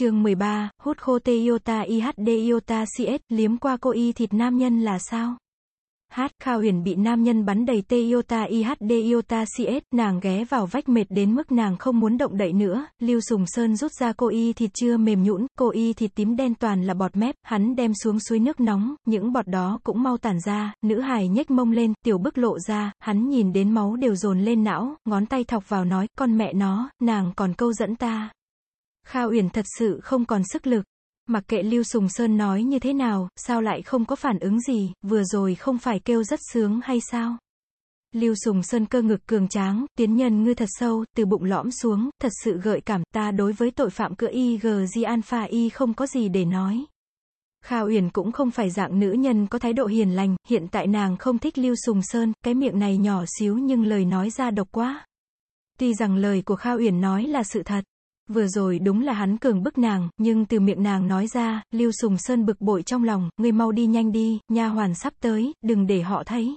chương 13, hút khô Toyota IHD Iota CS, liếm qua cô y thịt nam nhân là sao? Hát, Kha Huyền bị nam nhân bắn đầy Toyota IHD Iota CS, nàng ghé vào vách mệt đến mức nàng không muốn động đậy nữa, Lưu Sùng Sơn rút ra cô y thịt chưa mềm nhũn, cô y thịt tím đen toàn là bọt mép, hắn đem xuống suối nước nóng, những bọt đó cũng mau tản ra, nữ hài nhếch mông lên, tiểu bức lộ ra, hắn nhìn đến máu đều dồn lên não, ngón tay thọc vào nói, con mẹ nó, nàng còn câu dẫn ta. Kha Uyển thật sự không còn sức lực. Mặc kệ Lưu Sùng Sơn nói như thế nào, sao lại không có phản ứng gì, vừa rồi không phải kêu rất sướng hay sao? Lưu Sùng Sơn cơ ngực cường tráng, tiến nhân ngư thật sâu, từ bụng lõm xuống, thật sự gợi cảm, ta đối với tội phạm cỡ IgG Alpha Y không có gì để nói. Kha Uyển cũng không phải dạng nữ nhân có thái độ hiền lành, hiện tại nàng không thích Lưu Sùng Sơn, cái miệng này nhỏ xíu nhưng lời nói ra độc quá. Tuy rằng lời của Kha Uyển nói là sự thật, Vừa rồi đúng là hắn cường bức nàng, nhưng từ miệng nàng nói ra, Lưu Sùng Sơn bực bội trong lòng, ngươi mau đi nhanh đi, nha hoàn sắp tới, đừng để họ thấy.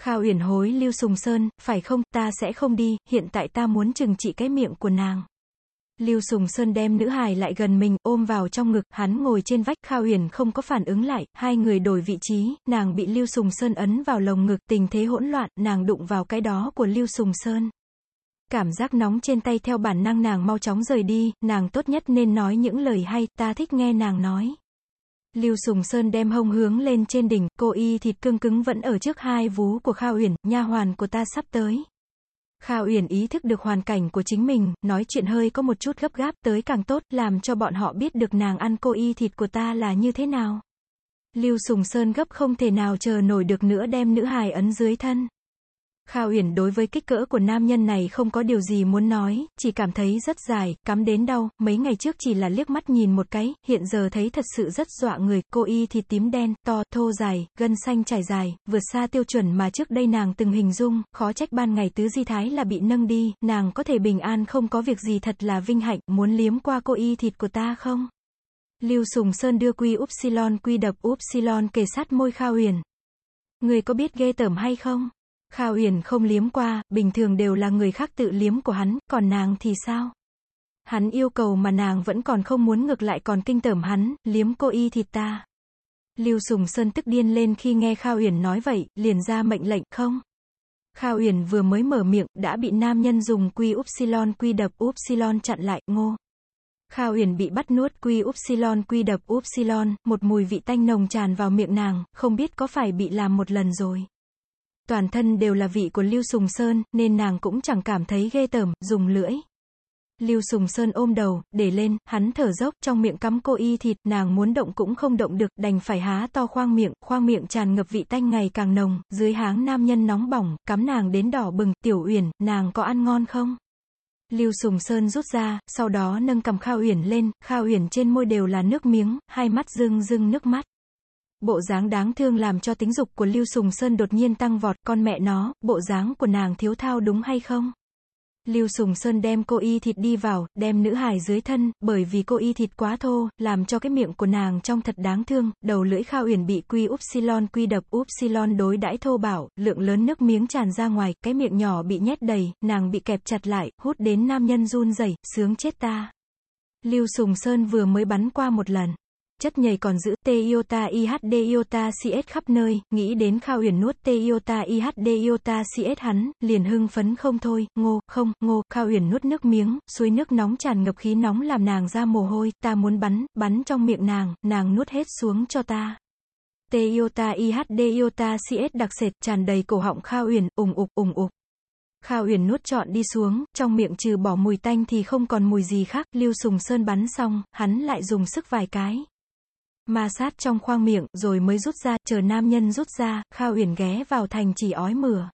khao Uyển hối Lưu Sùng Sơn, phải không, ta sẽ không đi, hiện tại ta muốn trừng trị cái miệng của nàng. Lưu Sùng Sơn đem nữ hài lại gần mình, ôm vào trong ngực, hắn ngồi trên vách, khao Uyển không có phản ứng lại, hai người đổi vị trí, nàng bị Lưu Sùng Sơn ấn vào lồng ngực, tình thế hỗn loạn, nàng đụng vào cái đó của Lưu Sùng Sơn. Cảm giác nóng trên tay theo bản năng nàng mau chóng rời đi, nàng tốt nhất nên nói những lời hay, ta thích nghe nàng nói. Lưu Sùng Sơn đem hông hướng lên trên đỉnh, cô y thịt cưng cứng vẫn ở trước hai vú của Kha Uyển, nha hoàn của ta sắp tới. Kha Uyển ý thức được hoàn cảnh của chính mình, nói chuyện hơi có một chút gấp gáp tới càng tốt, làm cho bọn họ biết được nàng ăn cô y thịt của ta là như thế nào. Lưu Sùng Sơn gấp không thể nào chờ nổi được nữa đem nữ hài ấn dưới thân. Kha Uyển đối với kích cỡ của nam nhân này không có điều gì muốn nói, chỉ cảm thấy rất dài, cắm đến đau, mấy ngày trước chỉ là liếc mắt nhìn một cái, hiện giờ thấy thật sự rất dọa người, cô y thịt tím đen, to, thô dài, gân xanh trải dài, vượt xa tiêu chuẩn mà trước đây nàng từng hình dung, khó trách ban ngày tứ di thái là bị nâng đi, nàng có thể bình an không có việc gì thật là vinh hạnh, muốn liếm qua cô y thịt của ta không? Lưu Sùng Sơn đưa quy upsilon quy đập upsilon kề sát môi Kha Uyển. Người có biết ghê tởm hay không? Kha Uyển không liếm qua, bình thường đều là người khác tự liếm của hắn, còn nàng thì sao? Hắn yêu cầu mà nàng vẫn còn không muốn ngược lại còn kinh tởm hắn, liếm cô y thịt ta. Lưu Sùng Sơn tức điên lên khi nghe Kha Uyển nói vậy, liền ra mệnh lệnh, không. Kha Uyển vừa mới mở miệng, đã bị nam nhân dùng quy upsilon quy đập upsilon chặn lại, ngô. Kha Uyển bị bắt nuốt quy upsilon quy đập upsilon, một mùi vị tanh nồng tràn vào miệng nàng, không biết có phải bị làm một lần rồi. Toàn thân đều là vị của Lưu Sùng Sơn, nên nàng cũng chẳng cảm thấy ghê tởm, dùng lưỡi. Lưu Sùng Sơn ôm đầu, để lên, hắn thở dốc, trong miệng cắm cô y thịt, nàng muốn động cũng không động được, đành phải há to khoang miệng, khoang miệng tràn ngập vị tanh ngày càng nồng, dưới háng nam nhân nóng bỏng, cắm nàng đến đỏ bừng, tiểu uyển, nàng có ăn ngon không? Lưu Sùng Sơn rút ra, sau đó nâng cầm Kha Uyển lên, Kha Uyển trên môi đều là nước miếng, hai mắt rưng rưng nước mắt. Bộ dáng đáng thương làm cho tính dục của Lưu Sùng Sơn đột nhiên tăng vọt, con mẹ nó, bộ dáng của nàng thiếu thao đúng hay không? Lưu Sùng Sơn đem cô y thịt đi vào, đem nữ hài dưới thân, bởi vì cô y thịt quá thô, làm cho cái miệng của nàng trong thật đáng thương, đầu lưỡi khao Uyển bị quy upsilon quy đập upsilon đối đãi thô bảo, lượng lớn nước miếng tràn ra ngoài, cái miệng nhỏ bị nhét đầy, nàng bị kẹp chặt lại, hút đến nam nhân run rẩy, sướng chết ta. Lưu Sùng Sơn vừa mới bắn qua một lần chất nhầy còn giữ T iota IHD iota CS khắp nơi, nghĩ đến Khao uyển nuốt T iota IHD iota CS hắn, liền hưng phấn không thôi, ngô, không, ngô, Khao uyển nuốt nước miếng, suối nước nóng tràn ngập khí nóng làm nàng ra mồ hôi, ta muốn bắn, bắn trong miệng nàng, nàng nuốt hết xuống cho ta. T iota IHD iota CS đặc sệt, tràn đầy cổ họng Khao uyển ủng ục, ủng ục. Kha Uyển nuốt trọn đi xuống, trong miệng trừ bỏ mùi tanh thì không còn mùi gì khác, Lưu Sùng Sơn bắn xong, hắn lại dùng sức vài cái. Ma sát trong khoang miệng, rồi mới rút ra, chờ nam nhân rút ra, Kha Uyển ghé vào thành chỉ ói mửa.